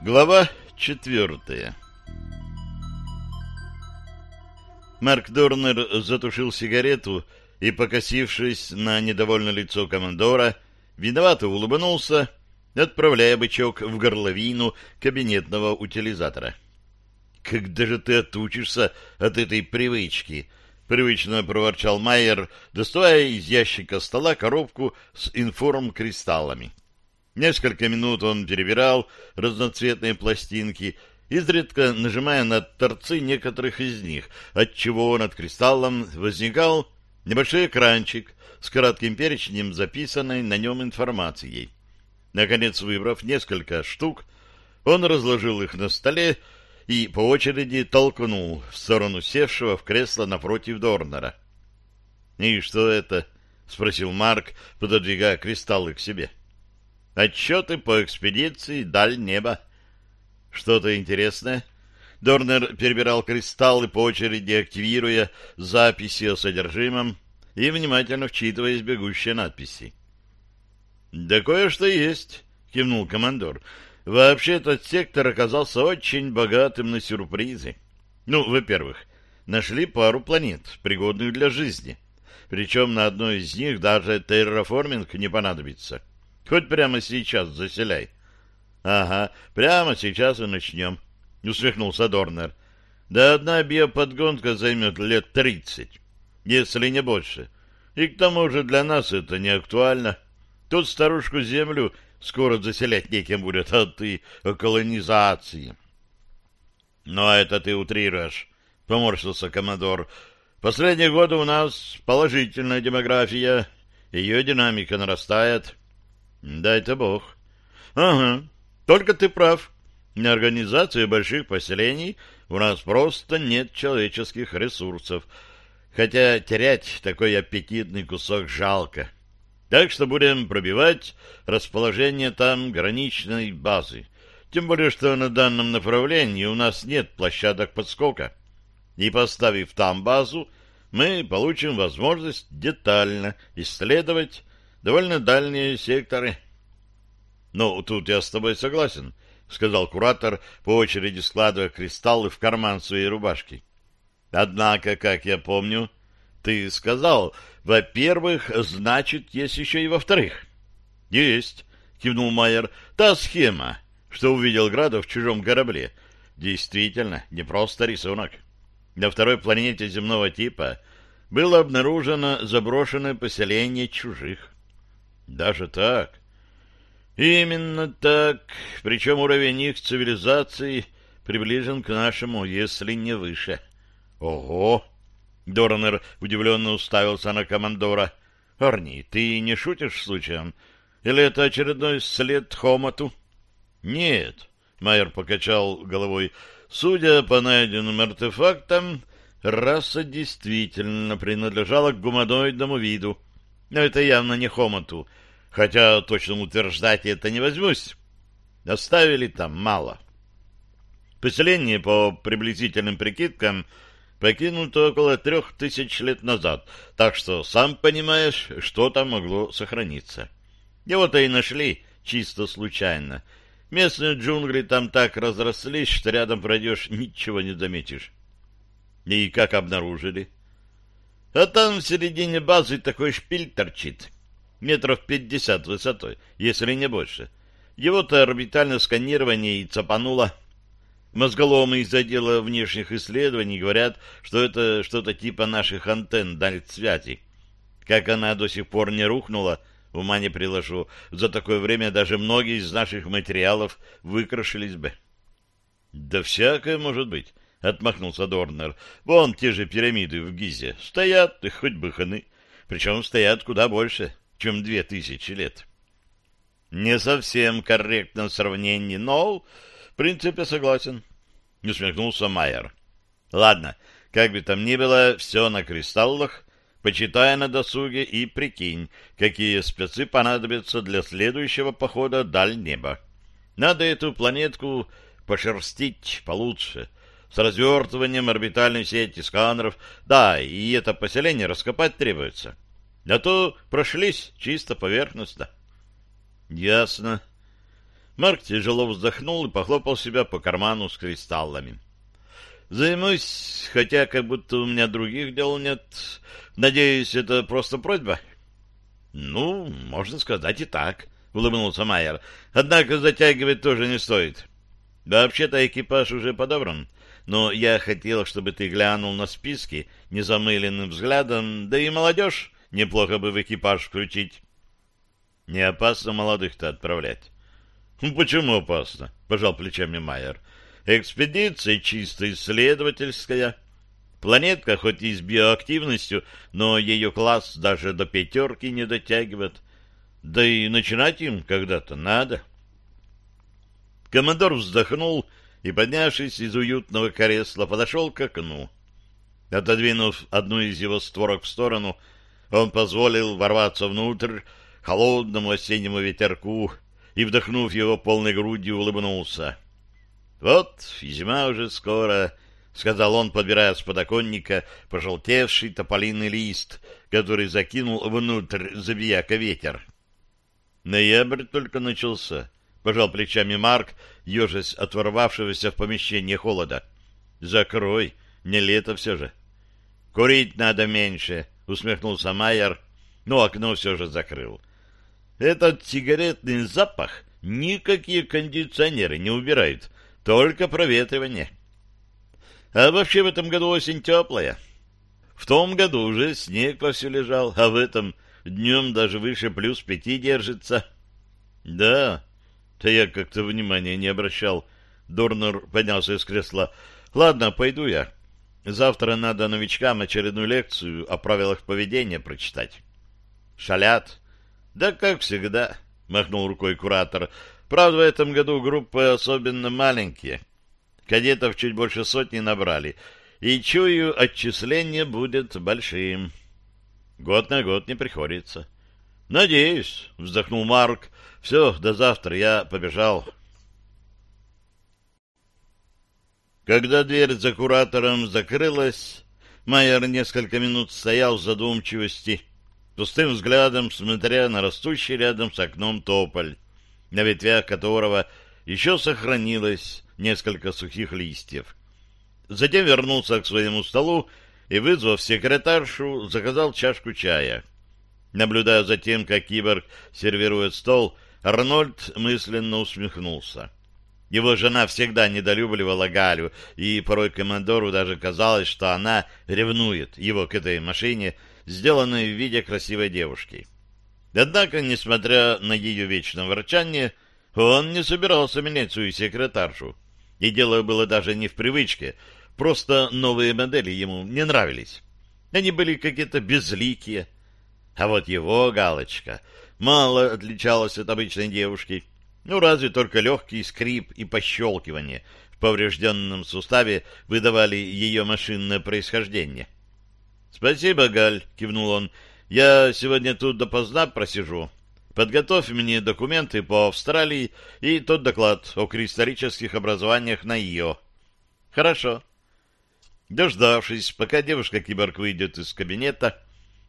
Глава четвертая Марк Дорнер затушил сигарету и, покосившись на недовольное лицо командора, виновато улыбнулся, отправляя бычок в горловину кабинетного утилизатора. «Когда же ты отучишься от этой привычки?» — привычно проворчал Майер, доставая из ящика стола коробку с информ-кристаллами. Несколько минут он перебирал разноцветные пластинки, изредка нажимая на торцы некоторых из них, отчего над кристаллом возникал небольшой экранчик с коротким перечнем записанной на нем информацией. Наконец, выбрав несколько штук, он разложил их на столе и по очереди толкнул в сторону севшего в кресло напротив Дорнера. — И что это? — спросил Марк, пододвигая кристаллы к себе. — Отчеты по экспедиции «Даль неба». — Что-то интересное? Дорнер перебирал кристаллы по очереди, активируя записи о содержимом и внимательно вчитываясь бегущие надписи. — Да кое-что есть, — кивнул командор. Вообще этот сектор оказался очень богатым на сюрпризы. Ну, во-первых, нашли пару планет, пригодных для жизни. Причем на одной из них даже терраформинг не понадобится. Хоть прямо сейчас заселяй. — Ага, прямо сейчас и начнем, — усмехнулся Дорнер. — Да одна биоподгонка займет лет тридцать, если не больше. И к тому же для нас это не актуально. Тут старушку Землю скоро заселять некем будет, а ты о колонизации. — Но это ты утрируешь, — поморщился коммодор. — Последние годы у нас положительная демография, ее динамика нарастает. — Дай-то бог. — Ага, только ты прав. На организацию больших поселений у нас просто нет человеческих ресурсов, хотя терять такой аппетитный кусок жалко. — так что будем пробивать расположение там граничной базы. Тем более, что на данном направлении у нас нет площадок подскока. И поставив там базу, мы получим возможность детально исследовать довольно дальние секторы. — Ну, тут я с тобой согласен, — сказал куратор, по очереди складывая кристаллы в карман своей рубашки. — Однако, как я помню, ты сказал, во-первых, значит, есть еще и во-вторых. Есть, кивнул Майер. Та схема, что увидел Градов в чужом корабле. Действительно, не просто рисунок. На второй планете земного типа было обнаружено заброшенное поселение чужих. Даже так? Именно так. Причем уровень их цивилизации приближен к нашему, если не выше. Ого! Дорнер удивленно уставился на командора. — Арни, ты не шутишь случаем? Или это очередной след Хомоту? — Нет, — Майер покачал головой. — Судя по найденным артефактам, раса действительно принадлежала к гуманоидному виду. Но это явно не Хомоту, хотя точно утверждать это не возьмусь. Оставили там мало. Поселение, по приблизительным прикидкам, — покинуто около трех тысяч лет назад, так что, сам понимаешь, что там могло сохраниться. Его-то и нашли чисто случайно. Местные джунгли там так разрослись, что рядом пройдешь, ничего не заметишь. И как обнаружили? А там в середине базы такой шпиль торчит, метров пятьдесят высотой, если не больше. Его-то орбитальное сканирование и цапануло. Мозголомы из отдела внешних исследований говорят, что это что-то типа наших антенн дальсвязи. Как она до сих пор не рухнула, ума не приложу. За такое время даже многие из наших материалов выкрашились бы. — Да всякое может быть, — отмахнулся Дорнер. — Вон те же пирамиды в Гизе. Стоят, и хоть бы ханы. Причем стоят куда больше, чем две тысячи лет. — Не совсем корректно сравнение, но принципе, согласен. Не усмехнулся Майер. Ладно, как бы там ни было, все на кристаллах, почитай на досуге и прикинь, какие спецы понадобятся для следующего похода даль неба. Надо эту планетку пошерстить получше, с развертыванием орбитальной сети сканеров. Да, и это поселение раскопать требуется. А то прошлись чисто поверхностно. Ясно. Марк тяжело вздохнул и похлопал себя по карману с кристаллами. Займусь, хотя как будто у меня других дел нет. Надеюсь, это просто просьба? Ну, можно сказать и так, улыбнулся Майер. Однако затягивать тоже не стоит. Вообще-то экипаж уже подобран, но я хотел, чтобы ты глянул на списки незамыленным взглядом, да и молодежь неплохо бы в экипаж включить. Не опасно молодых-то отправлять. — Почему опасно? — пожал плечами Майер. — Экспедиция чисто исследовательская. Планетка хоть и с биоактивностью, но ее класс даже до пятерки не дотягивает. Да и начинать им когда-то надо. Командор вздохнул и, поднявшись из уютного кресла, подошел к окну. Отодвинув одну из его створок в сторону, он позволил ворваться внутрь холодному осеннему ветерку, и, вдохнув его полной грудью, улыбнулся. «Вот, зима уже скоро», — сказал он, подбирая с подоконника пожелтевший тополиный лист, который закинул внутрь забияка ветер. «Ноябрь только начался», — пожал плечами Марк, ежась от ворвавшегося в помещение холода. «Закрой, не лето все же». «Курить надо меньше», — усмехнулся Майер, но окно все же закрыл. Этот сигаретный запах никакие кондиционеры не убирают, только проветривание. А вообще в этом году осень теплая. В том году уже снег вовсю лежал, а в этом днем даже выше плюс пяти держится. Да, то я как-то внимания не обращал. Дорнер поднялся из кресла. Ладно, пойду я. Завтра надо новичкам очередную лекцию о правилах поведения прочитать. Шалят. Да как всегда, махнул рукой куратор. Правда, в этом году группы особенно маленькие. Кадетов чуть больше сотни набрали. И, чую, отчисление будет большим. Год на год не приходится. Надеюсь, вздохнул Марк. Все, до завтра, я побежал. Когда дверь за куратором закрылась, Майер несколько минут стоял в задумчивости пустым взглядом смотря на растущий рядом с окном тополь, на ветвях которого еще сохранилось несколько сухих листьев. Затем вернулся к своему столу и, вызвав секретаршу, заказал чашку чая. Наблюдая за тем, как киборг сервирует стол, Арнольд мысленно усмехнулся. Его жена всегда недолюбливала Галю, и порой командору даже казалось, что она ревнует его к этой машине, сделанной в виде красивой девушки. Однако, несмотря на ее вечное ворчание, он не собирался менять свою секретаршу. И дело было даже не в привычке, просто новые модели ему не нравились. Они были какие-то безликие. А вот его галочка мало отличалась от обычной девушки. Ну, разве только легкий скрип и пощелкивание в поврежденном суставе выдавали ее машинное происхождение. — «Спасибо, Галь», — кивнул он. «Я сегодня тут допоздна просижу. Подготовь мне документы по Австралии и тот доклад о кристаллических образованиях на ее». «Хорошо». Дождавшись, пока девушка-киборг выйдет из кабинета,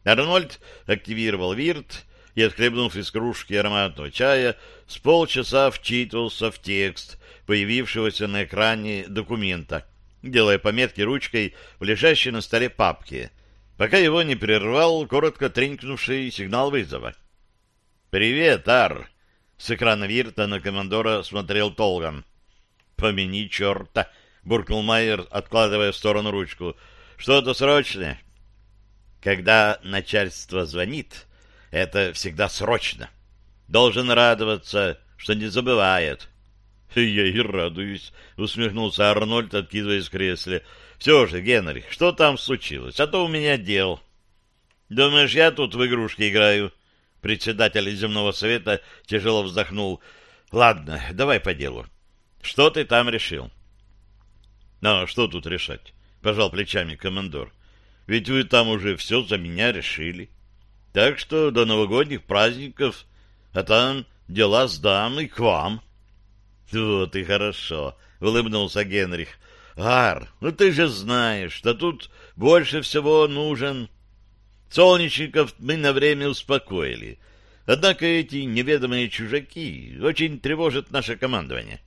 Арнольд активировал вирт и, отхлебнув из кружки ароматного чая, с полчаса вчитывался в текст появившегося на экране документа, делая пометки ручкой в лежащей на столе папке, пока его не прервал коротко тренькнувший сигнал вызова. «Привет, Ар!» С экрана Вирта на командора смотрел Толган. «Помяни черта!» — буркнул Майер, откладывая в сторону ручку. «Что-то срочное?» «Когда начальство звонит, это всегда срочно. Должен радоваться, что не забывает». «Я и радуюсь», — усмехнулся Арнольд, откидываясь в кресле. Все же, Генри, что там случилось? А то у меня дел. Думаешь, я тут в игрушки играю? Председатель земного совета тяжело вздохнул. Ладно, давай по делу. Что ты там решил? Ну, что тут решать? Пожал плечами командор. Ведь вы там уже все за меня решили. Так что до новогодних праздников, а там дела сдам и к вам. Вот и хорошо, улыбнулся Генрих. Ар, ну ты же знаешь, что тут больше всего нужен... Солнечников мы на время успокоили. Однако эти неведомые чужаки очень тревожат наше командование.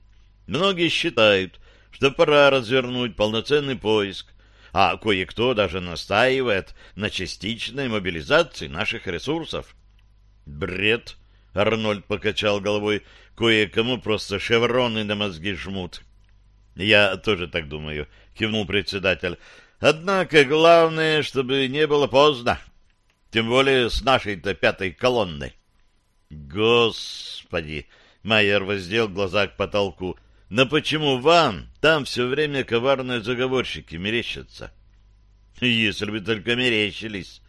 Многие считают, что пора развернуть полноценный поиск, а кое-кто даже настаивает на частичной мобилизации наших ресурсов. Бред, Арнольд покачал головой, кое-кому просто шевроны на мозги жмут. Я тоже так думаю, кивнул председатель. Однако главное, чтобы не было поздно. Тем более с нашей-то пятой колонной. Господи! Майер воздел глаза к потолку. Но почему вам там все время коварные заговорщики мерещатся? Если бы только мерещились.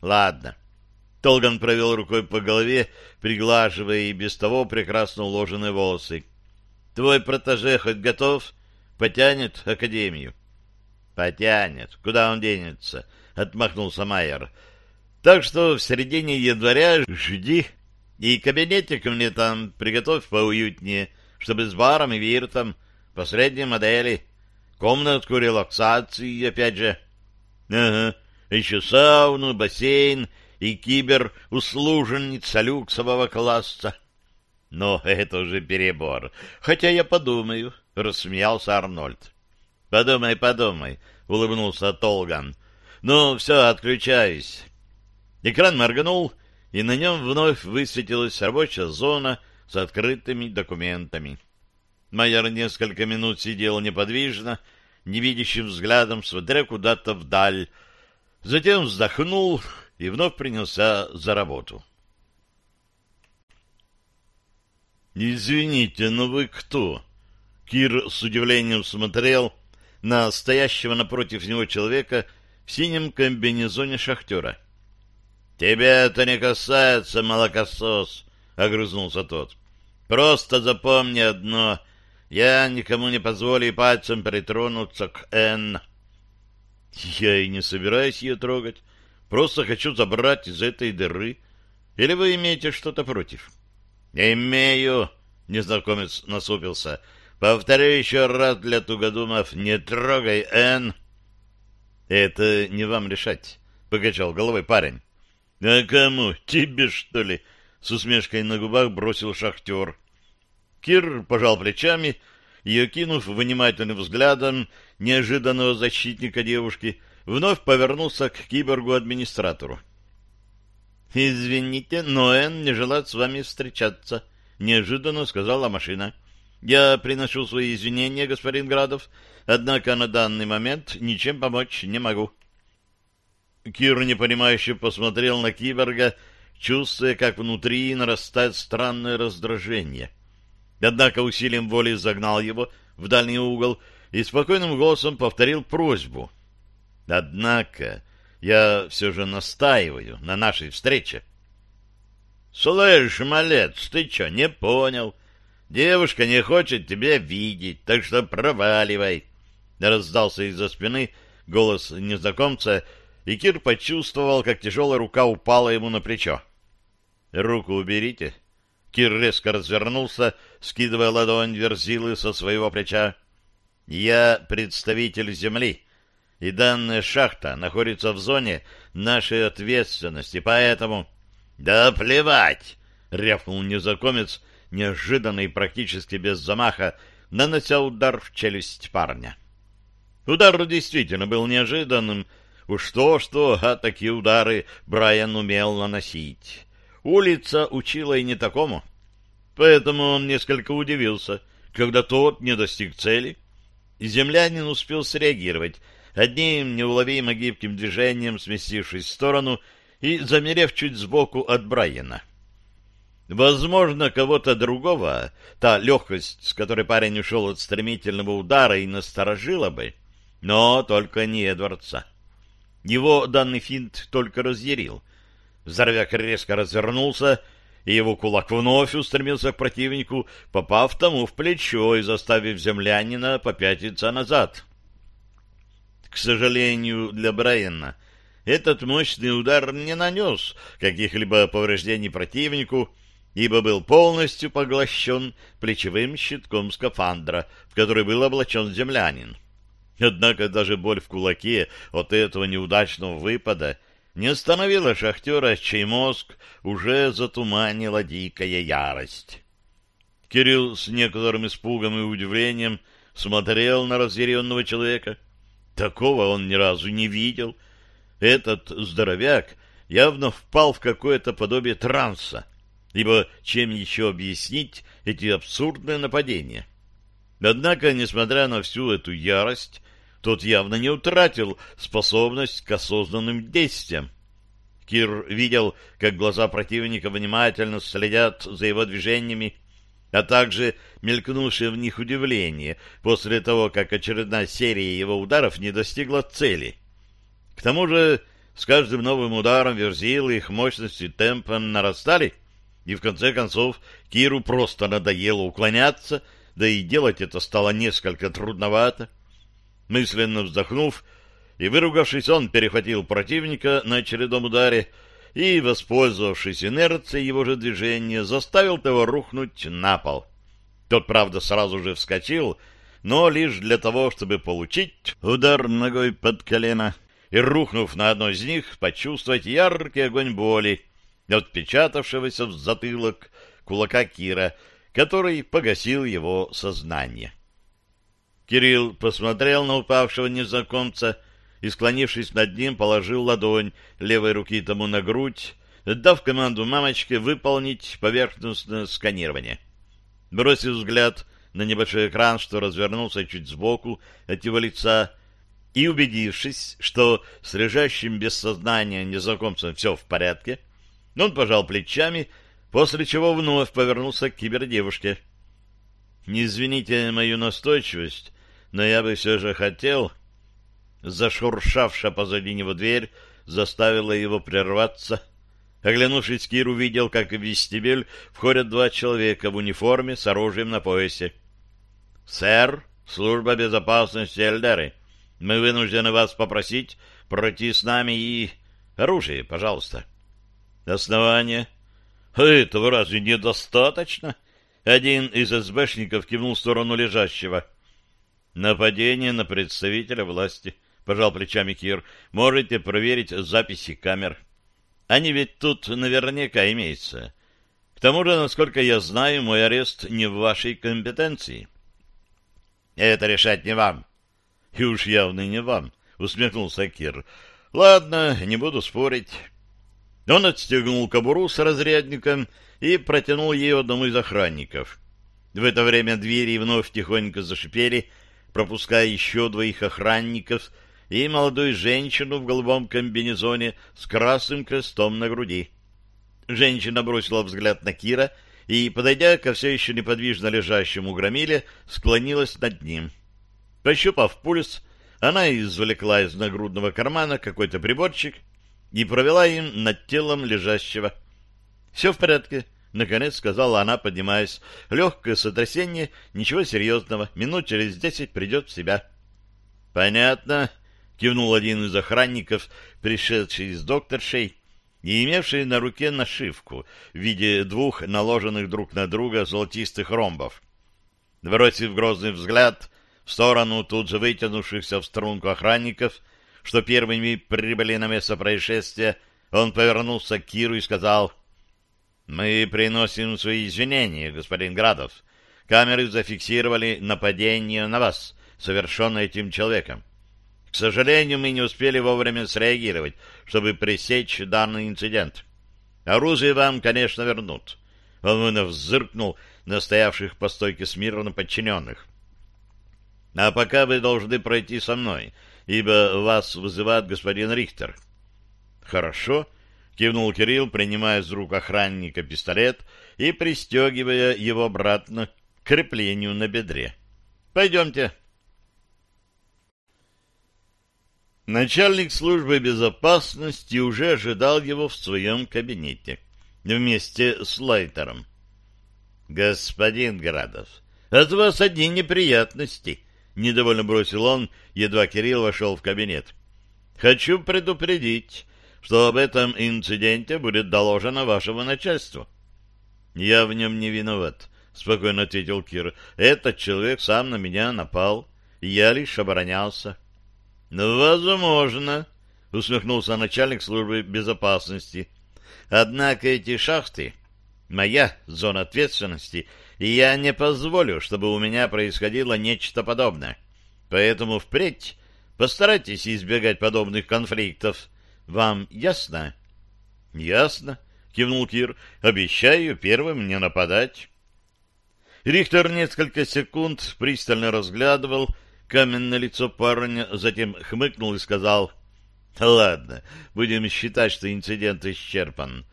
Ладно. Толган провел рукой по голове, приглаживая и без того прекрасно уложенные волосы. Твой протеже хоть готов? Потянет Академию? Потянет. Куда он денется? Отмахнулся Майер. Так что в середине января жди. И кабинетик мне там приготовь поуютнее — чтобы с баром и виртом по средней модели. Комнатку релаксации, опять же. Ага, еще сауну, бассейн и кибер-услуженница люксового класса. Но это уже перебор. Хотя я подумаю, — рассмеялся Арнольд. — Подумай, подумай, — улыбнулся Толган. — Ну, все, отключаюсь. Экран моргнул, и на нем вновь высветилась рабочая зона — с открытыми документами. Майор несколько минут сидел неподвижно, невидящим взглядом, смотря куда-то вдаль. Затем вздохнул и вновь принялся за работу. «Извините, но вы кто?» Кир с удивлением смотрел на стоящего напротив него человека в синем комбинезоне шахтера. «Тебя это не касается, молокосос!» — огрызнулся тот. — Просто запомни одно. Я никому не позволю пальцем притронуться к Н. Я и не собираюсь ее трогать. Просто хочу забрать из этой дыры. Или вы имеете что-то против? — Имею, — незнакомец насупился. — Повторю еще раз для тугодумов, не трогай Н. — Это не вам решать, — покачал головой парень. — А кому? Тебе, что ли? — с усмешкой на губах бросил шахтер. Кир пожал плечами и, окинув внимательным взглядом неожиданного защитника девушки, вновь повернулся к киборгу-администратору. «Извините, но Эн не желает с вами встречаться», — неожиданно сказала машина. «Я приношу свои извинения, господин Градов, однако на данный момент ничем помочь не могу». Кир непонимающе посмотрел на киборга, чувствуя, как внутри нарастает странное раздражение. Однако усилием воли загнал его в дальний угол и спокойным голосом повторил просьбу. «Однако я все же настаиваю на нашей встрече». «Слышь, малец, ты что, не понял? Девушка не хочет тебя видеть, так что проваливай!» Раздался из-за спины голос незнакомца, и Кир почувствовал, как тяжелая рука упала ему на плечо. «Руку уберите!» Кир резко развернулся, скидывая ладонь Верзилы со своего плеча. «Я представитель Земли, и данная шахта находится в зоне нашей ответственности, поэтому...» «Да плевать!» — рявкнул незнакомец, неожиданно и практически без замаха, нанося удар в челюсть парня. Удар действительно был неожиданным. Уж то-что, а такие удары Брайан умел наносить. Улица учила и не такому. Поэтому он несколько удивился, когда тот не достиг цели, и землянин успел среагировать, одним неуловимо гибким движением сместившись в сторону и замерев чуть сбоку от Брайана. Возможно, кого-то другого та легкость, с которой парень ушел от стремительного удара, и насторожила бы, но только не Эдвардса. Его данный финт только разъярил — Здоровяк резко развернулся, и его кулак вновь устремился к противнику, попав тому в плечо и заставив землянина попятиться назад. К сожалению для Брайана, этот мощный удар не нанес каких-либо повреждений противнику, ибо был полностью поглощен плечевым щитком скафандра, в который был облачен землянин. Однако даже боль в кулаке от этого неудачного выпада не остановило шахтера, чей мозг уже затуманила дикая ярость. Кирилл с некоторым испугом и удивлением смотрел на разъяренного человека. Такого он ни разу не видел. Этот здоровяк явно впал в какое-то подобие транса, ибо чем еще объяснить эти абсурдные нападения? Однако, несмотря на всю эту ярость, тот явно не утратил способность к осознанным действиям. Кир видел, как глаза противника внимательно следят за его движениями, а также мелькнувшее в них удивление после того, как очередная серия его ударов не достигла цели. К тому же с каждым новым ударом верзилы их мощности темпом нарастали, и в конце концов Киру просто надоело уклоняться, да и делать это стало несколько трудновато. Мысленно вздохнув и выругавшись, он перехватил противника на очередном ударе и, воспользовавшись инерцией его же движения, заставил того рухнуть на пол. Тот, правда, сразу же вскочил, но лишь для того, чтобы получить удар ногой под колено и, рухнув на одно из них, почувствовать яркий огонь боли, отпечатавшегося в затылок кулака Кира, который погасил его сознание. Кирилл посмотрел на упавшего незнакомца и, склонившись над ним, положил ладонь левой руки тому на грудь, дав команду мамочке выполнить поверхностное сканирование. Бросив взгляд на небольшой экран, что развернулся чуть сбоку от его лица, и убедившись, что с лежащим без сознания незнакомцем все в порядке, он пожал плечами, после чего вновь повернулся к кибердевушке. «Не извините мою настойчивость, но я бы все же хотел...» Зашуршавшая позади него дверь заставила его прерваться. Оглянувшись, Кир увидел, как в вестибюль входят два человека в униформе с оружием на поясе. «Сэр, служба безопасности Эльдеры, мы вынуждены вас попросить пройти с нами и... Оружие, пожалуйста». «Основание?» «Этого разве недостаточно?» Один из СБшников кивнул в сторону лежащего. «Нападение на представителя власти». — пожал плечами Кир. — Можете проверить записи камер. Они ведь тут наверняка имеются. К тому же, насколько я знаю, мой арест не в вашей компетенции. — Это решать не вам. — И уж явно не вам, — усмехнулся Кир. — Ладно, не буду спорить. Он отстегнул кобуру с разрядником и протянул ее одному из охранников. В это время двери вновь тихонько зашипели, пропуская еще двоих охранников — и молодую женщину в голубом комбинезоне с красным крестом на груди. Женщина бросила взгляд на Кира и, подойдя ко все еще неподвижно лежащему громиле, склонилась над ним. Пощупав пульс, она извлекла из нагрудного кармана какой-то приборчик и провела им над телом лежащего. «Все в порядке», — наконец сказала она, поднимаясь. «Легкое сотрясение, ничего серьезного. Минут через десять придет в себя». «Понятно», — кивнул один из охранников, пришедший из докторшей и имевший на руке нашивку в виде двух наложенных друг на друга золотистых ромбов. Бросив грозный взгляд в сторону тут же вытянувшихся в струнку охранников, что первыми прибыли на место происшествия, он повернулся к Киру и сказал, «Мы приносим свои извинения, господин Градов. Камеры зафиксировали нападение на вас, совершенное этим человеком. К сожалению, мы не успели вовремя среагировать, чтобы пресечь данный инцидент. Оружие вам, конечно, вернут. Он вновь зыркнул на стоявших по стойке смирно подчиненных. А пока вы должны пройти со мной, ибо вас вызывает господин Рихтер. Хорошо, кивнул Кирилл, принимая из рук охранника пистолет и пристегивая его обратно к креплению на бедре. Пойдемте. Начальник службы безопасности уже ожидал его в своем кабинете вместе с Лайтером. «Господин Градов, от вас одни неприятности», — недовольно бросил он, едва Кирилл вошел в кабинет. «Хочу предупредить, что об этом инциденте будет доложено вашему начальству». «Я в нем не виноват», — спокойно ответил Кир. «Этот человек сам на меня напал, и я лишь оборонялся». «Возможно», — усмехнулся начальник службы безопасности. Однако эти шахты — моя зона ответственности, и я не позволю, чтобы у меня происходило нечто подобное. Поэтому впредь постарайтесь избегать подобных конфликтов. Вам ясно? — Ясно, — кивнул Кир. — Обещаю первым не нападать. Рихтер несколько секунд пристально разглядывал каменное лицо парня, затем хмыкнул и сказал, «Ладно, будем считать, что инцидент исчерпан.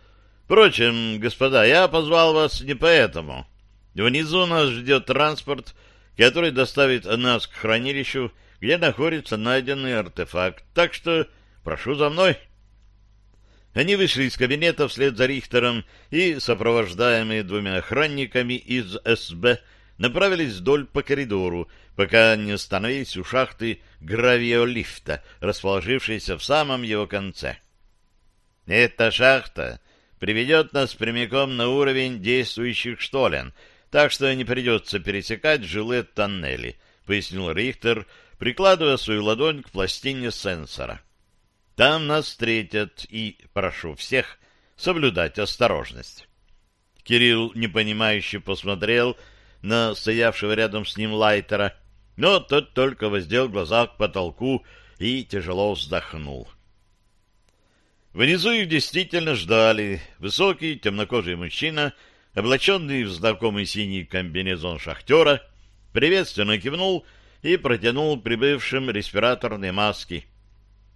Впрочем, господа, я позвал вас не поэтому. Внизу нас ждет транспорт, который доставит нас к хранилищу, где находится найденный артефакт. Так что прошу за мной». Они вышли из кабинета вслед за Рихтером и, сопровождаемые двумя охранниками из СБ, направились вдоль по коридору, пока не остановились у шахты гравиолифта, расположившейся в самом его конце. «Эта шахта приведет нас прямиком на уровень действующих штолен, так что не придется пересекать жилые тоннели», — пояснил Рихтер, прикладывая свою ладонь к пластине сенсора. «Там нас встретят, и прошу всех соблюдать осторожность». Кирилл непонимающе посмотрел на стоявшего рядом с ним Лайтера, но тот только воздел глаза к потолку и тяжело вздохнул. Внизу их действительно ждали высокий темнокожий мужчина, облаченный в знакомый синий комбинезон шахтера, приветственно кивнул и протянул прибывшим респираторные маски.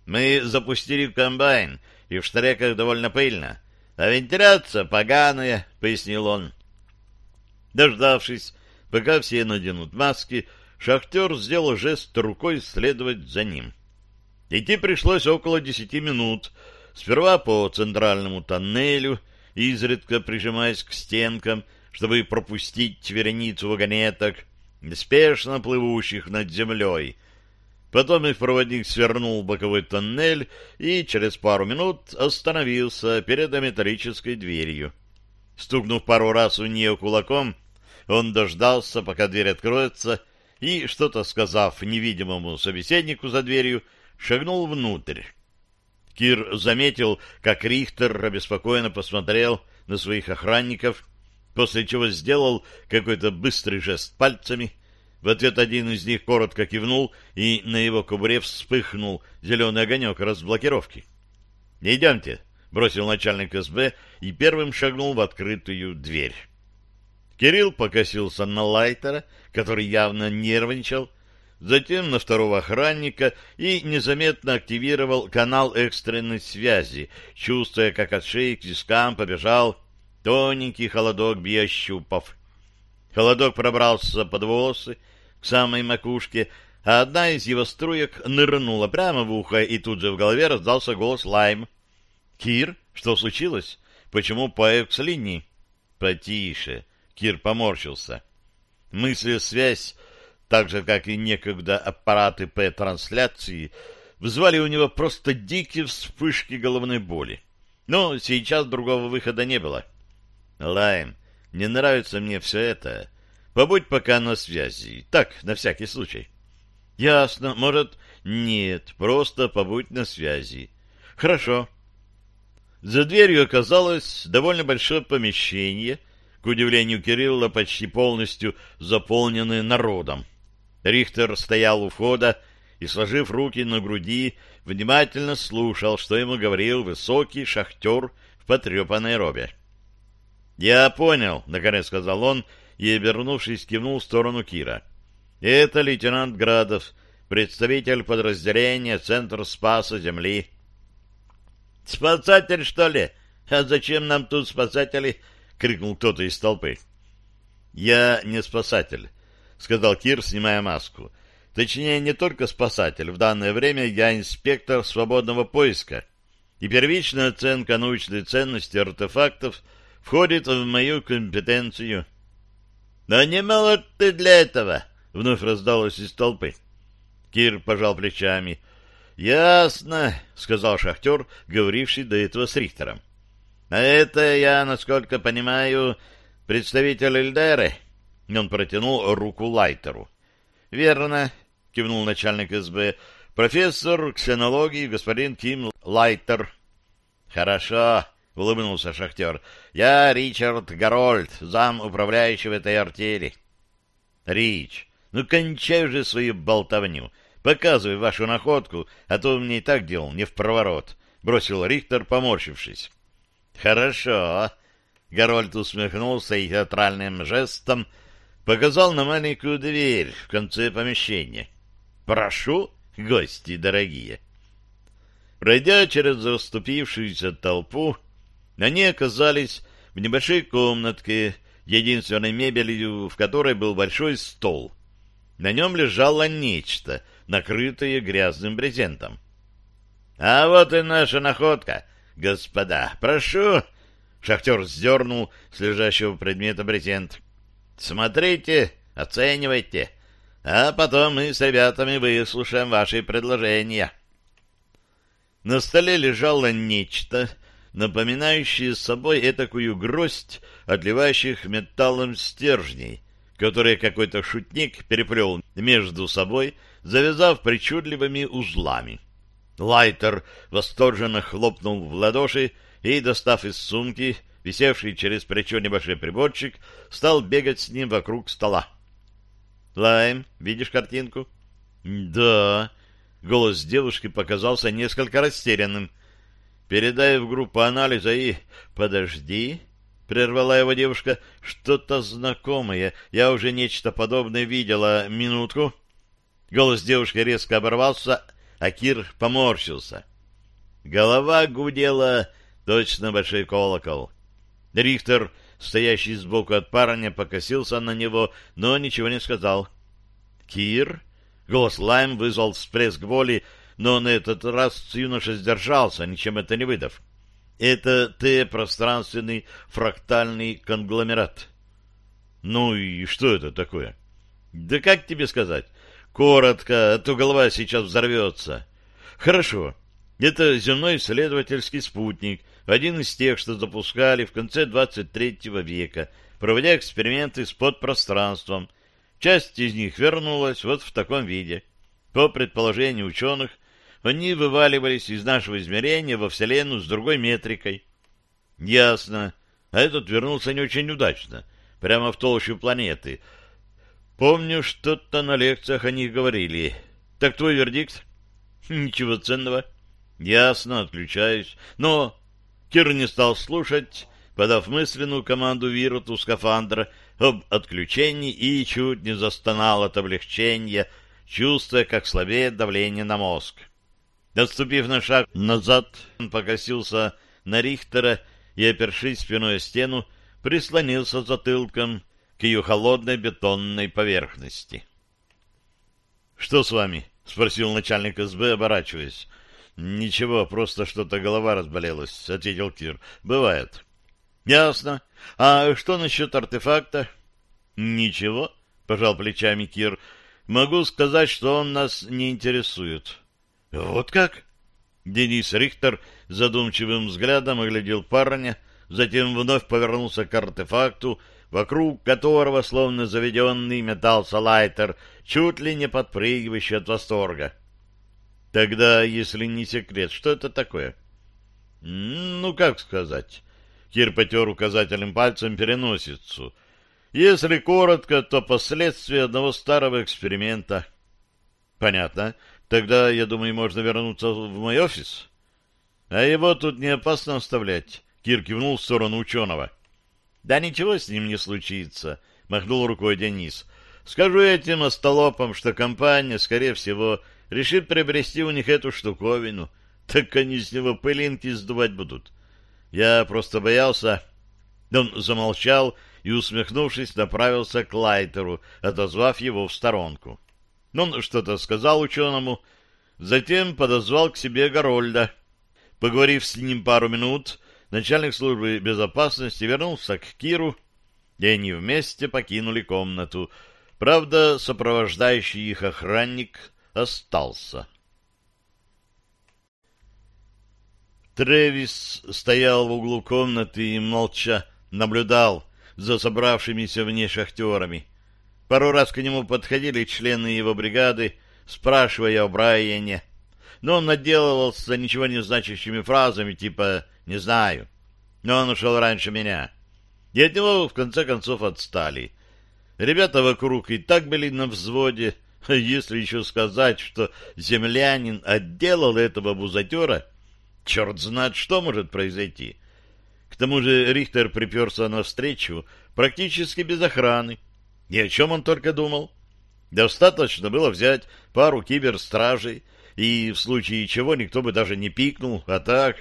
«Мы запустили комбайн, и в штреках довольно пыльно, а вентиляция поганая», — пояснил он. Дождавшись, пока все наденут маски, шахтер сделал жест рукой следовать за ним. Идти пришлось около десяти минут, сперва по центральному тоннелю, изредка прижимаясь к стенкам, чтобы пропустить вереницу вагонеток, неспешно плывущих над землей. Потом их проводник свернул в боковой тоннель и через пару минут остановился перед металлической дверью. Стукнув пару раз у нее кулаком, он дождался, пока дверь откроется, и, что-то сказав невидимому собеседнику за дверью, шагнул внутрь. Кир заметил, как Рихтер обеспокоенно посмотрел на своих охранников, после чего сделал какой-то быстрый жест пальцами. В ответ один из них коротко кивнул, и на его кубре вспыхнул зеленый огонек разблокировки. «Идемте», — бросил начальник СБ и первым шагнул в открытую дверь. Кирилл покосился на Лайтера, который явно нервничал, затем на второго охранника и незаметно активировал канал экстренной связи, чувствуя, как от шеи к вискам побежал тоненький холодок биощупов. Холодок пробрался под волосы к самой макушке, а одна из его струек нырнула прямо в ухо, и тут же в голове раздался голос Лайм. «Кир, что случилось? Почему по экс-линии?» «Потише!» Кир поморщился. Мысли-связь, так же, как и некогда аппараты П-трансляции, вызвали у него просто дикие вспышки головной боли. Но сейчас другого выхода не было. «Лайм, не нравится мне все это. Побудь пока на связи. Так, на всякий случай». «Ясно. Может, нет. Просто побудь на связи». «Хорошо». За дверью оказалось довольно большое помещение, к удивлению Кирилла, почти полностью заполнены народом. Рихтер стоял у входа и, сложив руки на груди, внимательно слушал, что ему говорил высокий шахтер в потрепанной робе. «Я понял», — наконец сказал он, и, обернувшись, кивнул в сторону Кира. «Это лейтенант Градов, представитель подразделения Центр Спаса Земли». «Спасатель, что ли? А зачем нам тут спасатели?» — крикнул кто-то из толпы. «Я не спасатель», — сказал Кир, снимая маску. «Точнее, не только спасатель. В данное время я инспектор свободного поиска, и первичная оценка научной ценности артефактов входит в мою компетенцию». «Но не молод ты для этого!» — вновь раздалось из толпы. Кир пожал плечами. «Ясно», — сказал шахтер, говоривший до этого с Рихтером. А это я, насколько понимаю, представитель Эльдеры. Он протянул руку Лайтеру. Верно, кивнул начальник СБ. профессор ксенологии господин Ким Лайтер. Хорошо, улыбнулся шахтер. Я Ричард Гарольд, зам управляющего этой артели. Рич, ну кончай уже свою болтовню. Показывай вашу находку, а то мне и так дел невпроворот, бросил Рихтер, поморщившись. Хорошо. Гарольд усмехнулся и театральным жестом показал на маленькую дверь в конце помещения. «Прошу, гости дорогие!» Пройдя через расступившуюся толпу, они оказались в небольшой комнатке, единственной мебелью, в которой был большой стол. На нем лежало нечто, накрытое грязным брезентом. — А вот и наша находка, господа. Прошу! Шахтер сдернул с лежащего предмета брезент. Смотрите, оценивайте, а потом мы с ребятами выслушаем ваши предложения. На столе лежало нечто, напоминающее собой этакую гроздь отливающих металлом стержней, которые какой-то шутник переплел между собой, завязав причудливыми узлами. Лайтер восторженно хлопнул в ладоши и, достав из сумки висевший через плечо небольшой приборчик, стал бегать с ним вокруг стола. «Лайм, видишь картинку?» «Да». Голос девушки показался несколько растерянным. «Передай в группу анализа и...» «Подожди», — прервала его девушка, — «что-то знакомое. Я уже нечто подобное видела. Минутку». Голос девушки резко оборвался, а Кир поморщился. Голова гудела точно большой колокол. Рихтер, стоящий сбоку от парня, покосился на него, но ничего не сказал. «Кир?» Голос Лайм вызвал всплеск боли, но на этот раз юноша сдержался, ничем это не выдав. «Это Т-пространственный фрактальный конгломерат». «Ну и что это такое?» «Да как тебе сказать? Коротко, а то голова сейчас взорвется». «Хорошо. Это земной исследовательский спутник — один из тех, что запускали в конце 23 века, проводя эксперименты с подпространством. Часть из них вернулась вот в таком виде. По предположению ученых, они вываливались из нашего измерения во Вселенную с другой метрикой. Ясно. А этот вернулся не очень удачно, прямо в толщу планеты. Помню, что-то на лекциях о них говорили. Так твой вердикт? Ничего ценного. Ясно, отключаюсь. Но Кир не стал слушать, подав мысленную команду Вируту скафандра об отключении и чуть не застонал от облегчения, чувствуя, как слабеет давление на мозг. Отступив на шаг назад, он покосился на Рихтера и, опершись спиной о стену, прислонился затылком к ее холодной бетонной поверхности. — Что с вами? — спросил начальник СБ, оборачиваясь. «Ничего, просто что-то голова разболелась», — ответил Кир. «Бывает». «Ясно. А что насчет артефакта?» «Ничего», — пожал плечами Кир. «Могу сказать, что он нас не интересует». «Вот как?» Денис Рихтер задумчивым взглядом оглядел парня, затем вновь повернулся к артефакту, вокруг которого, словно заведенный, метался лайтер, чуть ли не подпрыгивающий от восторга. Тогда, если не секрет, что это такое? Ну, как сказать? Кир потер указательным пальцем переносицу. Если коротко, то последствия одного старого эксперимента. Понятно. Тогда, я думаю, можно вернуться в мой офис. А его тут не опасно оставлять. Кир кивнул в сторону ученого. Да ничего с ним не случится, махнул рукой Денис. Скажу этим остолопам, что компания, скорее всего, решит приобрести у них эту штуковину, так они с него пылинки сдувать будут. Я просто боялся... Он замолчал и, усмехнувшись, направился к Лайтеру, отозвав его в сторонку. Он что-то сказал ученому, затем подозвал к себе Горольда. Поговорив с ним пару минут, начальник службы безопасности вернулся к Киру, и они вместе покинули комнату. Правда, сопровождающий их охранник остался. Тревис стоял в углу комнаты и молча наблюдал за собравшимися в ней шахтерами. Пару раз к нему подходили члены его бригады, спрашивая о Брайане, но он наделывался ничего не значащими фразами, типа «не знаю», но он ушел раньше меня. И от него, в конце концов, отстали. Ребята вокруг и так были на взводе, а если еще сказать, что землянин отделал этого бузатера, черт знает, что может произойти. К тому же Рихтер приперся навстречу практически без охраны. И о чем он только думал? Достаточно было взять пару киберстражей, и в случае чего никто бы даже не пикнул, а так...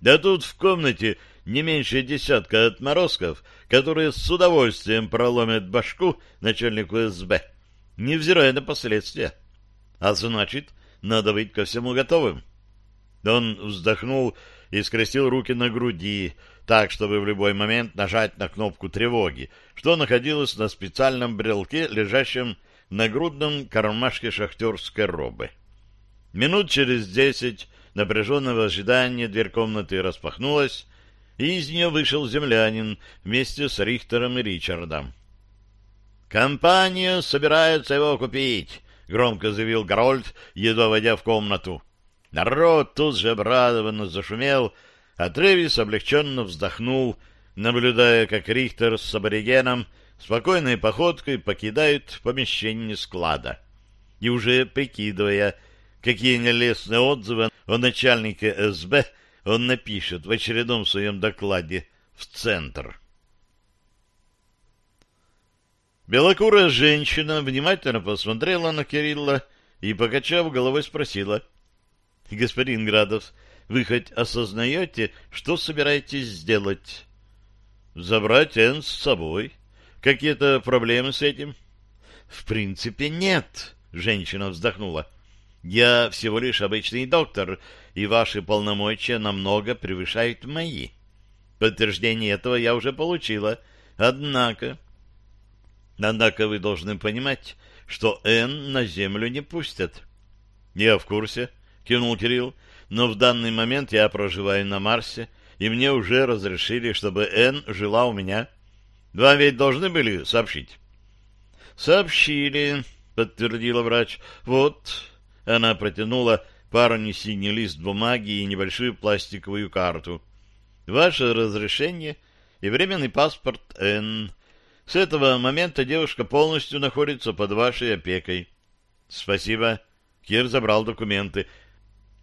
Да тут в комнате не меньше десятка отморозков, которые с удовольствием проломят башку начальнику СБ, невзирая на последствия. А значит, надо быть ко всему готовым. Он вздохнул и скрестил руки на груди, так, чтобы в любой момент нажать на кнопку тревоги, что находилось на специальном брелке, лежащем на грудном кармашке шахтерской робы. Минут через десять напряженного ожидания дверь комнаты распахнулась, и из нее вышел землянин вместе с Рихтером и Ричардом. «Компания собирается его купить», — громко заявил Гарольд, едва войдя в комнату. Народ тут же обрадованно зашумел, а Тревис облегченно вздохнул, наблюдая, как Рихтер с аборигеном спокойной походкой покидают помещение склада. И уже прикидывая, какие нелестные отзывы о начальнике СБ он напишет в очередном своем докладе в Центр. Белокурая женщина внимательно посмотрела на Кирилла и, покачав головой, спросила. — Господин Градов, вы хоть осознаете, что собираетесь сделать? — Забрать Энн с собой. Какие-то проблемы с этим? — В принципе, нет, — женщина вздохнула. — Я всего лишь обычный доктор, и ваши полномочия намного превышают мои. Подтверждение этого я уже получила. Однако... Однако вы должны понимать, что Н на землю не пустят. Я в курсе, кивнул Кирилл, но в данный момент я проживаю на Марсе, и мне уже разрешили, чтобы Н жила у меня. Вам ведь должны были сообщить? Сообщили, подтвердила врач. Вот, она протянула парни синий лист бумаги и небольшую пластиковую карту. Ваше разрешение и временный паспорт Н. С этого момента девушка полностью находится под вашей опекой. Спасибо. Кир забрал документы.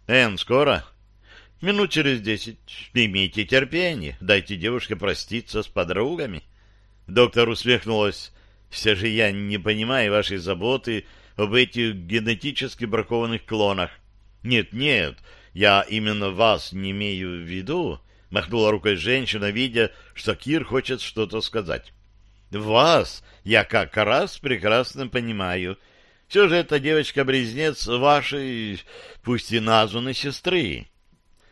Н, скоро? Минут через десять. Имейте терпение. Дайте девушке проститься с подругами. Доктор усмехнулась. Все же я не понимаю вашей заботы об этих генетически бракованных клонах. «Нет, нет, я именно вас не имею в виду», — махнула рукой женщина, видя, что Кир хочет что-то сказать. «Вас я как раз прекрасно понимаю. Все же эта девочка-близнец вашей, пусть и названной сестры.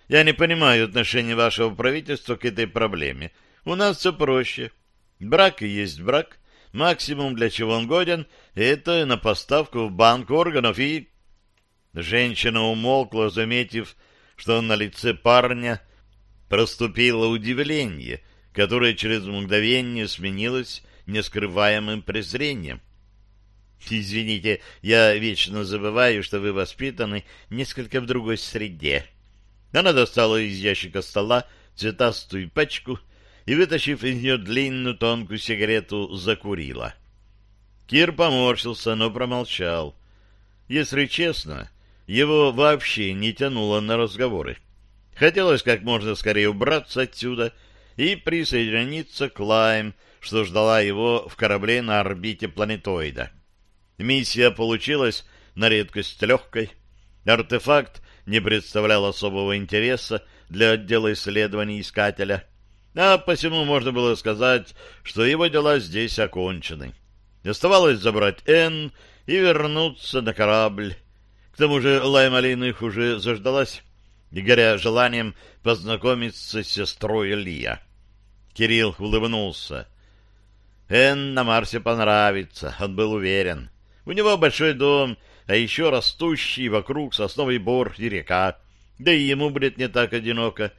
Я не понимаю отношения вашего правительства к этой проблеме. У нас все проще. Брак и есть брак. Максимум, для чего он годен, это на поставку в банк органов и Женщина умолкла, заметив, что на лице парня проступило удивление, которое через мгновение сменилось нескрываемым презрением. «Извините, я вечно забываю, что вы воспитаны несколько в другой среде». Она достала из ящика стола цветастую пачку и, вытащив из нее длинную тонкую сигарету, закурила. Кир поморщился, но промолчал. Если честно, его вообще не тянуло на разговоры. Хотелось как можно скорее убраться отсюда и присоединиться к Лайм, что ждала его в корабле на орбите планетоида. Миссия получилась на редкость легкой. Артефакт не представлял особого интереса для отдела исследований Искателя, а посему можно было сказать, что его дела здесь окончены. Оставалось забрать Н и вернуться на корабль, к тому же Лайма их уже заждалась, и горя желанием познакомиться с сестрой Илья. Кирилл улыбнулся. Эн на Марсе понравится, он был уверен. У него большой дом, а еще растущий вокруг сосновый бор и река, да и ему будет не так одиноко.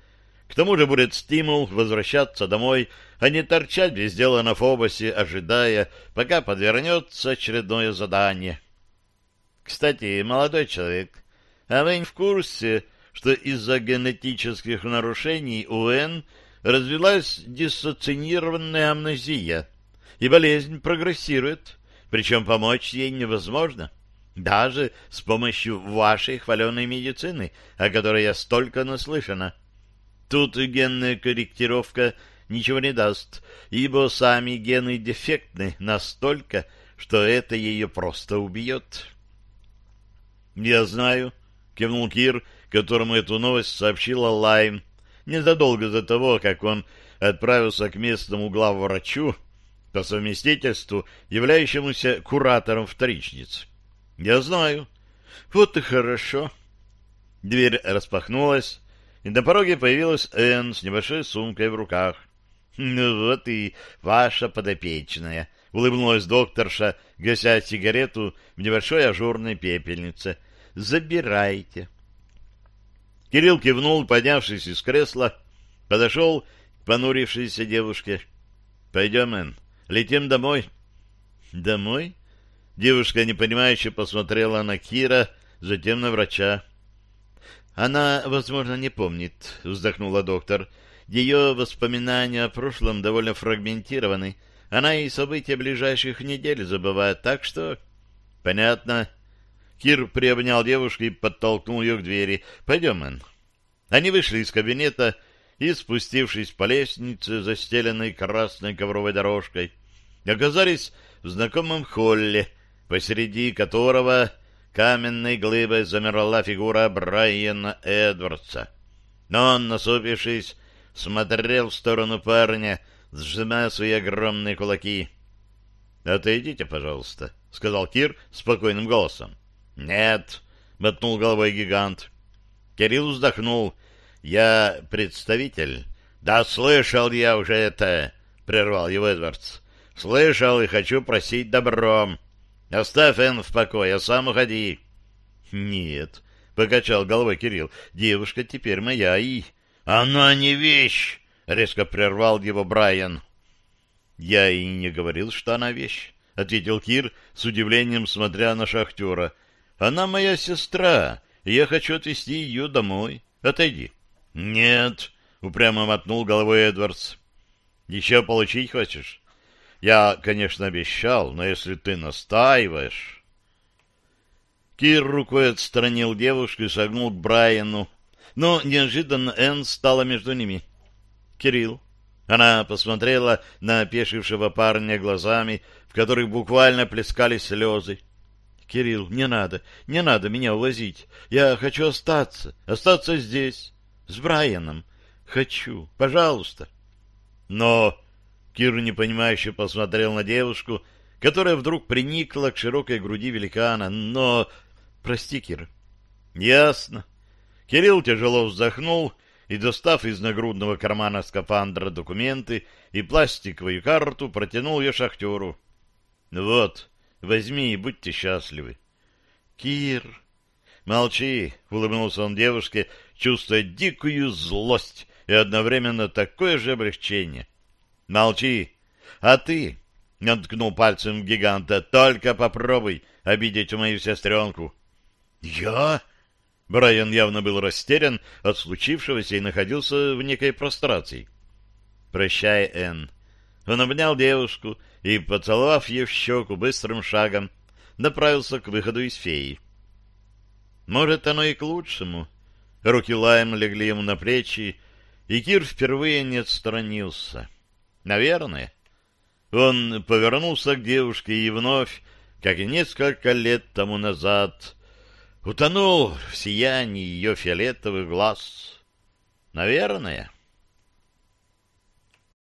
К тому же будет стимул возвращаться домой, а не торчать без дела на Фобосе, ожидая, пока подвернется очередное задание. Кстати, молодой человек, а вы не в курсе, что из-за генетических нарушений у Н развилась диссоциированная амнезия, и болезнь прогрессирует, причем помочь ей невозможно, даже с помощью вашей хваленой медицины, о которой я столько наслышана. Тут генная корректировка ничего не даст, ибо сами гены дефектны настолько, что это ее просто убьет. — Я знаю, — кивнул Кир, которому эту новость сообщила Лайм, незадолго до того, как он отправился к местному главврачу, по совместительству являющемуся куратором вторичниц. — Я знаю. — Вот и хорошо. Дверь распахнулась, и на пороге появилась Энн с небольшой сумкой в руках. — Ну вот и ваша подопечная, — улыбнулась докторша, гася сигарету в небольшой ажурной пепельнице. — Забирайте. Кирилл кивнул, поднявшись из кресла, подошел к понурившейся девушке. — Пойдем, Энн. Летим домой. Домой? Девушка непонимающе посмотрела на Кира, затем на врача. Она, возможно, не помнит, вздохнула доктор. Ее воспоминания о прошлом довольно фрагментированы. Она и события ближайших недель забывает, так что... Понятно. Кир приобнял девушку и подтолкнул ее к двери. Пойдем, Энн. Они вышли из кабинета и, спустившись по лестнице, застеленной красной ковровой дорожкой, оказались в знакомом холле, посреди которого каменной глыбой замерла фигура Брайана Эдвардса. Но он, насупившись, смотрел в сторону парня, сжимая свои огромные кулаки. — Отойдите, пожалуйста, — сказал Кир спокойным голосом. — Нет, — мотнул головой гигант. Кирилл вздохнул — я представитель. Да слышал я уже это, прервал его Эдвардс. Слышал и хочу просить добром. Оставь Энн в покое, а сам уходи. Нет, покачал головой Кирилл. Девушка теперь моя и... Она не вещь, резко прервал его Брайан. Я и не говорил, что она вещь, ответил Кир с удивлением, смотря на шахтера. Она моя сестра, и я хочу отвезти ее домой. Отойди. «Нет», — упрямо мотнул головой Эдвардс. «Еще получить хочешь?» «Я, конечно, обещал, но если ты настаиваешь...» Кир рукой отстранил девушку и шагнул к Брайану, но неожиданно Энн стала между ними. «Кирилл». Она посмотрела на опешившего парня глазами, в которых буквально плескали слезы. «Кирилл, не надо, не надо меня увозить. Я хочу остаться, остаться здесь. С Брайаном. Хочу. Пожалуйста. Но... Кир непонимающе посмотрел на девушку, которая вдруг приникла к широкой груди великана. Но... Прости, Кир. Ясно. Кирилл тяжело вздохнул и, достав из нагрудного кармана скафандра документы и пластиковую карту, протянул ее шахтеру. «Вот, возьми и будьте счастливы». «Кир...» «Молчи», — улыбнулся он девушке, чувствуя дикую злость и одновременно такое же облегчение. «Молчи! А ты?» — он ткнул пальцем гиганта. «Только попробуй обидеть мою сестренку». «Я?» Брайан явно был растерян от случившегося и находился в некой прострации. «Прощай, Энн». Он обнял девушку и, поцеловав ее в щеку быстрым шагом, направился к выходу из феи. Может, оно и к лучшему. Руки лаем легли ему на плечи, и Кир впервые не отстранился. Наверное. Он повернулся к девушке и вновь, как и несколько лет тому назад, утонул в сиянии ее фиолетовых глаз. Наверное.